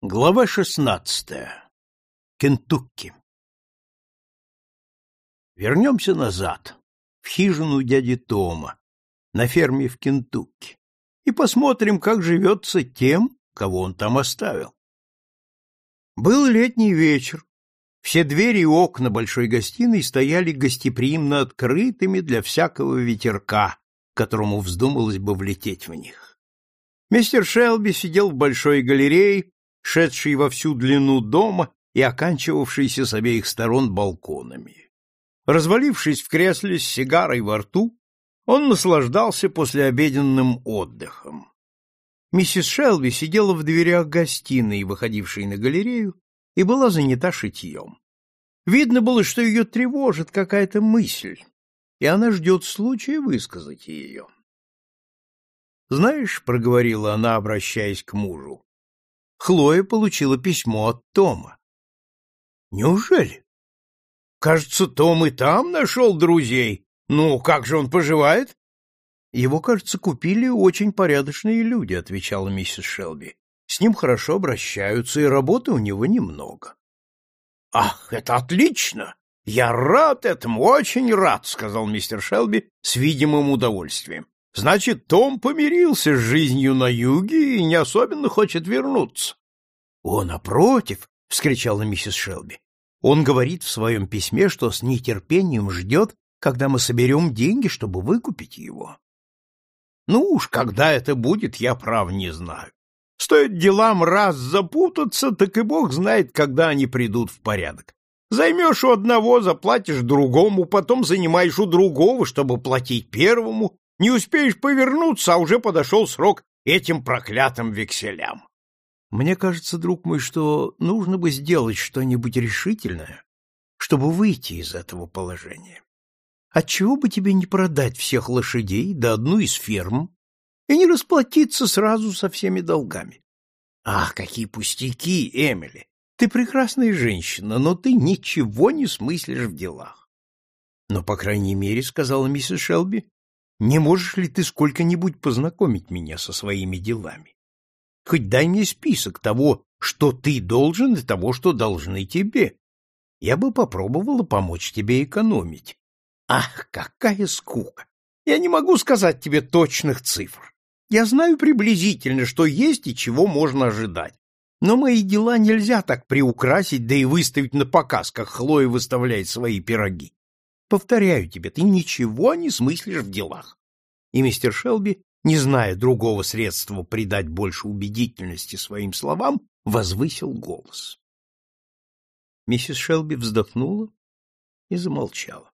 Глава шестнадцатая. Кентукки. Вернемся назад, в хижину дяди Тома, на ферме в Кентукки, и посмотрим, как живется тем, кого он там оставил. Был летний вечер. Все двери и окна большой гостиной стояли гостеприимно открытыми для всякого ветерка, которому вздумалось бы влететь в них. Мистер Шелби сидел в большой галерее, шедший во всю длину дома и оканчивавшийся с обеих сторон балконами. Развалившись в кресле с сигарой во рту, он наслаждался послеобеденным отдыхом. Миссис Шелби сидела в дверях гостиной, выходившей на галерею, и была занята шитьем. Видно было, что ее тревожит какая-то мысль, и она ждет случая высказать ее. «Знаешь», — проговорила она, обращаясь к мужу, Хлоя получила письмо от Тома. Неужели? Кажется, Том и там нашел друзей. Ну, как же он поживает? Его, кажется, купили очень порядочные люди, отвечала миссис Шелби. С ним хорошо обращаются, и работы у него немного. Ах, это отлично! Я рад этому, очень рад, сказал мистер Шелби с видимым удовольствием. Значит, Том помирился с жизнью на юге и не особенно хочет вернуться. — О, напротив! — вскричала миссис Шелби. — Он говорит в своем письме, что с нетерпением ждет, когда мы соберем деньги, чтобы выкупить его. Ну уж, когда это будет, я прав не знаю. Стоит делам раз запутаться, так и бог знает, когда они придут в порядок. Займешь у одного, заплатишь другому, потом занимаешь у другого, чтобы платить первому, не успеешь повернуться, а уже подошел срок этим проклятым векселям. Мне кажется, друг мой, что нужно бы сделать что-нибудь решительное, чтобы выйти из этого положения. Отчего бы тебе не продать всех лошадей да одну из ферм и не расплатиться сразу со всеми долгами? Ах, какие пустяки, Эмили! Ты прекрасная женщина, но ты ничего не смыслишь в делах. Но, по крайней мере, — сказала миссис Шелби, не можешь ли ты сколько-нибудь познакомить меня со своими делами? Хоть дай мне список того, что ты должен, и того, что должны тебе. Я бы попробовала помочь тебе экономить. Ах, какая скука! Я не могу сказать тебе точных цифр. Я знаю приблизительно, что есть и чего можно ожидать. Но мои дела нельзя так приукрасить, да и выставить на показ, как Хлоя выставляет свои пироги. Повторяю тебе, ты ничего не смыслишь в делах. И мистер Шелби, не зная другого средства придать больше убедительности своим словам, возвысил голос. Миссис Шелби вздохнула и замолчала.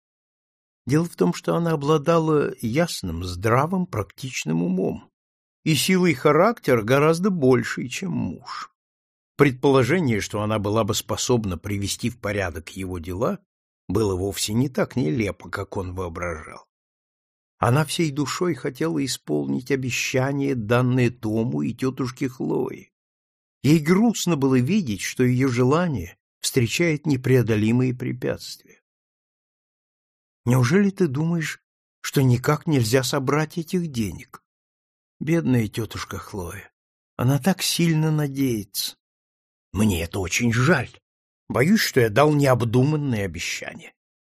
Дело в том, что она обладала ясным, здравым, практичным умом и силой характера гораздо большей, чем муж. Предположение, что она была бы способна привести в порядок его дела, было вовсе не так нелепо, как он воображал. Она всей душой хотела исполнить обещание, данное Тому и тетушке Хлое. Ей грустно было видеть, что ее желание встречает непреодолимые препятствия. Неужели ты думаешь, что никак нельзя собрать этих денег? Бедная тетушка Хлоя. Она так сильно надеется. Мне это очень жаль. Боюсь, что я дал необдуманное обещание.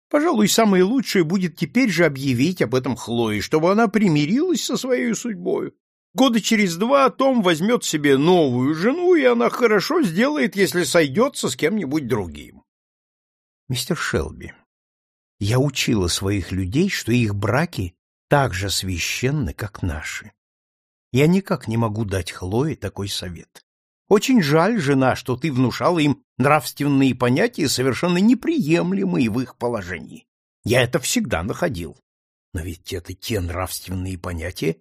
Пожалуй, самое лучшее будет теперь же объявить об этом Хлое, чтобы она примирилась со своей судьбой. Года через два Том возьмет себе новую жену, и она хорошо сделает, если сойдется с кем-нибудь другим. Мистер Шелби, я учила своих людей, что их браки так же священны, как наши. Я никак не могу дать Хлое такой совет. Очень жаль, жена, что ты внушала им нравственные понятия, совершенно неприемлемые в их положении. Я это всегда находил. Но ведь это те нравственные понятия,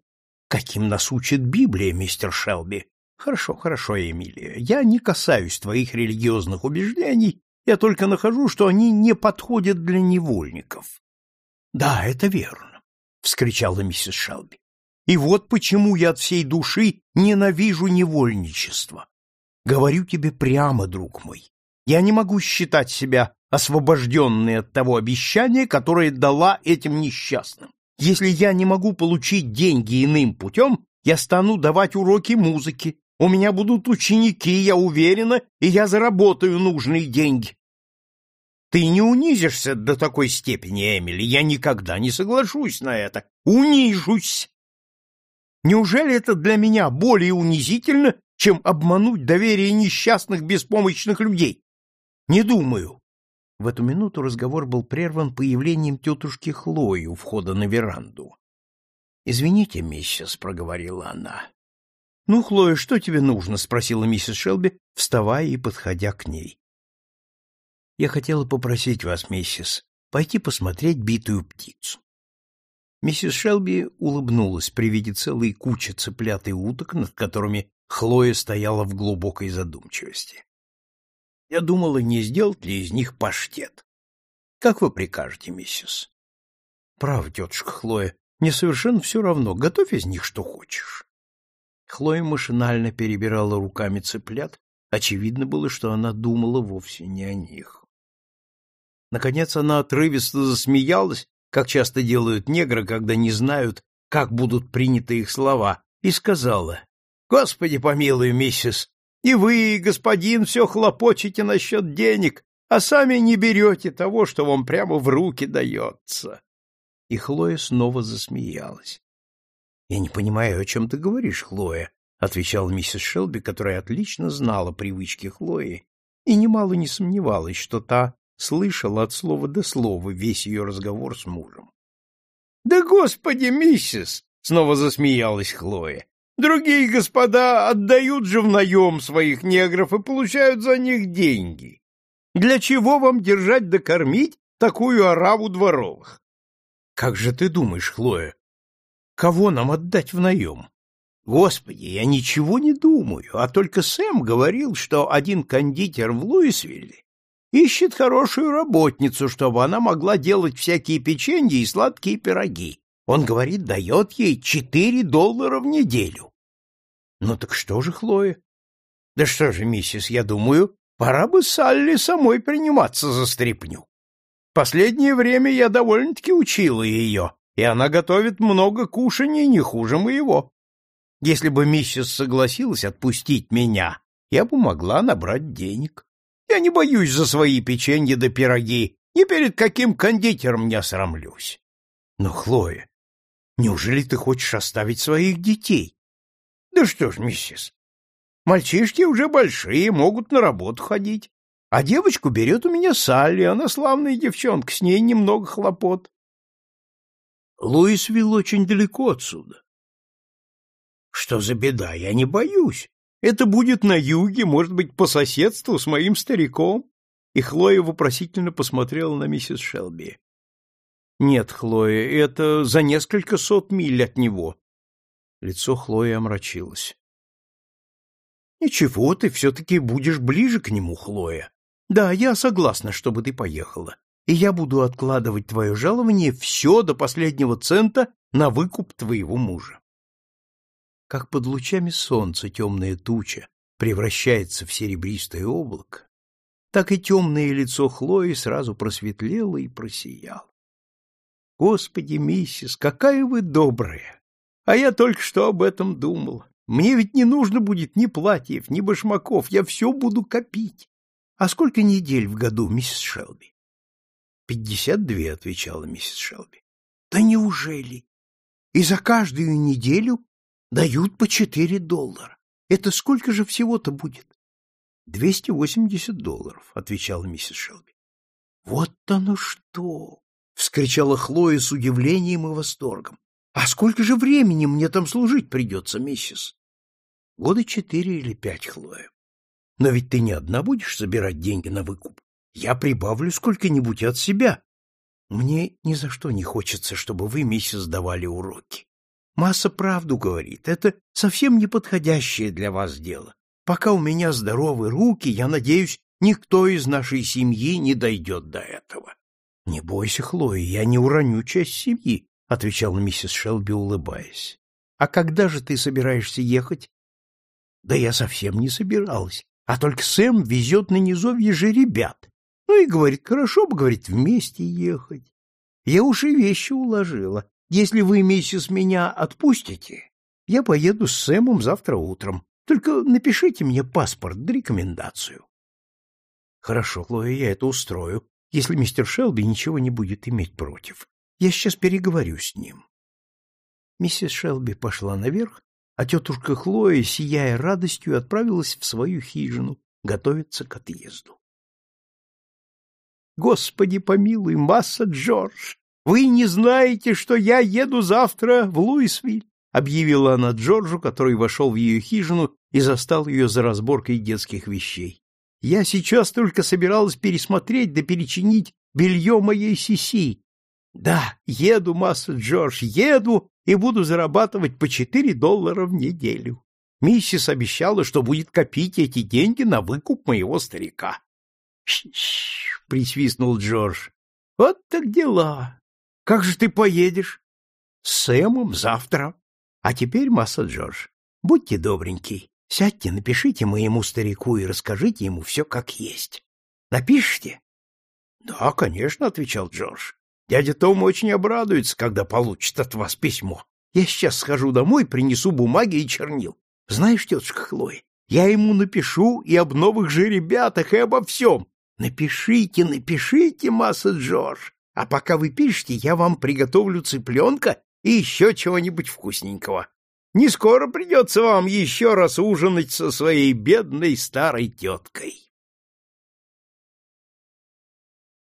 каким нас учит Библия, мистер Шелби. Хорошо, хорошо, Эмилия. Я не касаюсь твоих религиозных убеждений, я только нахожу, что они не подходят для невольников. Да, это верно, вскричала миссис Шелби. И вот почему я от всей души ненавижу невольничество. Говорю тебе прямо, друг мой, я не могу считать себя освобожденной от того обещания, которое дала этим несчастным. Если я не могу получить деньги иным путем, я стану давать уроки музыки, У меня будут ученики, я уверена, и я заработаю нужные деньги. Ты не унизишься до такой степени, Эмили. Я никогда не соглашусь на это. Унижусь. Неужели это для меня более унизительно, чем обмануть доверие несчастных беспомощных людей? Не думаю. В эту минуту разговор был прерван появлением тетушки Хлои у входа на веранду. — Извините, миссис, — проговорила она. — Ну, Хлоя, что тебе нужно? — спросила миссис Шелби, вставая и подходя к ней. — Я хотела попросить вас, миссис, пойти посмотреть битую птицу. Миссис Шелби улыбнулась при виде целой кучи цыплят и уток, над которыми Хлоя стояла в глубокой задумчивости. Я думала, не сделать ли из них паштет. Как вы прикажете, миссис? Право, тетушка Хлоя, мне совершенно все равно, готовь из них что хочешь. Хлоя машинально перебирала руками цыплят, очевидно было, что она думала вовсе не о них. Наконец она отрывисто засмеялась, как часто делают негры, когда не знают, как будут приняты их слова, и сказала, «Господи помилуй, миссис, и вы, господин, все хлопочете насчет денег, а сами не берете того, что вам прямо в руки дается и Хлоя снова засмеялась. — Я не понимаю, о чем ты говоришь, Хлоя, — отвечала миссис Шелби, которая отлично знала привычки Хлои и немало не сомневалась, что та слышала от слова до слова весь ее разговор с мужем. — Да господи, миссис! — снова засмеялась Хлоя. — Другие господа отдают же в наем своих негров и получают за них деньги. Для чего вам держать да кормить такую ораву дворовых? Как же ты думаешь, Хлоя, кого нам отдать в наем? Господи, я ничего не думаю, а только Сэм говорил, что один кондитер в Луисвилле ищет хорошую работницу, чтобы она могла делать всякие печенья и сладкие пироги. Он говорит, дает ей четыре доллара в неделю. Ну так что же, Хлоя? Да что же, миссис, я думаю, пора бы Салли самой приниматься за стряпню. Последнее время я довольно-таки учила ее, и она готовит много кушаний не хуже моего. Если бы миссис согласилась отпустить меня, я бы могла набрать денег. Я не боюсь за свои печенья да пироги, ни перед каким кондитером не осрамлюсь. Но, Хлоя, неужели ты хочешь оставить своих детей? Да что ж, миссис, мальчишки уже большие, могут на работу ходить. А девочку берет у меня Салли, она славная девчонка, с ней немного хлопот. Луисвилл очень далеко отсюда. Что за беда, я не боюсь. Это будет на юге, может быть, по соседству с моим стариком. И Хлоя вопросительно посмотрела на миссис Шелби. Нет, Хлоя, это за несколько сот миль от него. Лицо Хлои омрачилось. Ничего, ты все-таки будешь ближе к нему, Хлоя. Да, я согласна, чтобы ты поехала, и я буду откладывать твое жалование все до последнего цента на выкуп твоего мужа. Как под лучами солнца темная туча превращается в серебристое облако, так и темное лицо Хлои сразу просветлело и просияло. Господи, миссис, какая вы добрая! А я только что об этом думал. Мне ведь не нужно будет ни платьев, ни башмаков, я все буду копить. А сколько недель в году, миссис Шелби? Пятьдесят две, отвечала миссис Шелби. Да неужели? И за каждую неделю дают по четыре доллара. Это сколько же всего-то будет? Двести восемьдесят долларов, отвечала миссис Шелби. Вот оно что! Вскричала Хлоя с удивлением и восторгом. А сколько же времени мне там служить придется, миссис? Года четыре или пять, Хлоя. Но ведь ты не одна будешь собирать деньги на выкуп. Я прибавлю сколько-нибудь от себя. Мне ни за что не хочется, чтобы вы, миссис, давали уроки. Масса правду говорит. Это совсем неподходящее для вас дело. Пока у меня здоровы руки, я надеюсь, никто из нашей семьи не дойдет до этого. — Не бойся, Хлоя, я не уроню часть семьи, — отвечала миссис Шелби, улыбаясь. — А когда же ты собираешься ехать? — Да я совсем не собиралась а только Сэм везет на низовье же ребят. Ну и говорит, хорошо бы, говорит, вместе ехать. Я уж и вещи уложила. Если вы, миссис, меня отпустите, я поеду с Сэмом завтра утром. Только напишите мне паспорт да рекомендацию. Хорошо, Хлоя, я это устрою, если мистер Шелби ничего не будет иметь против. Я сейчас переговорю с ним. Миссис Шелби пошла наверх, а тетушка Хлоя, сияя радостью, отправилась в свою хижину готовиться к отъезду. Господи помилуй, масса Джордж, вы не знаете, что я еду завтра в Луисвиль, объявила она Джорджу, который вошел в ее хижину и застал ее за разборкой детских вещей. Я сейчас только собиралась пересмотреть да перечинить белье моей Сиси. Да, еду, масса Джордж, еду и буду зарабатывать по четыре доллара в неделю. Миссис обещала, что будет копить эти деньги на выкуп моего старика. — присвистнул Джордж. — Вот так дела. Как же ты поедешь? — С Сэмом завтра. А теперь, масса Джордж, будьте добренький, сядьте, напишите моему старику и расскажите ему все как есть. Напишите? — Да, конечно, — отвечал Джордж. Дядя Том очень обрадуется, когда получит от вас письмо. Я сейчас схожу домой, принесу бумаги и чернил. Знаешь, тетушка Хлоя, я ему напишу и об новых же ребятах, и обо всем. Напишите, напишите, масса Джордж. А пока вы пишете, я вам приготовлю цыпленка и еще чего-нибудь вкусненького. Не скоро придется вам еще раз ужинать со своей бедной старой теткой.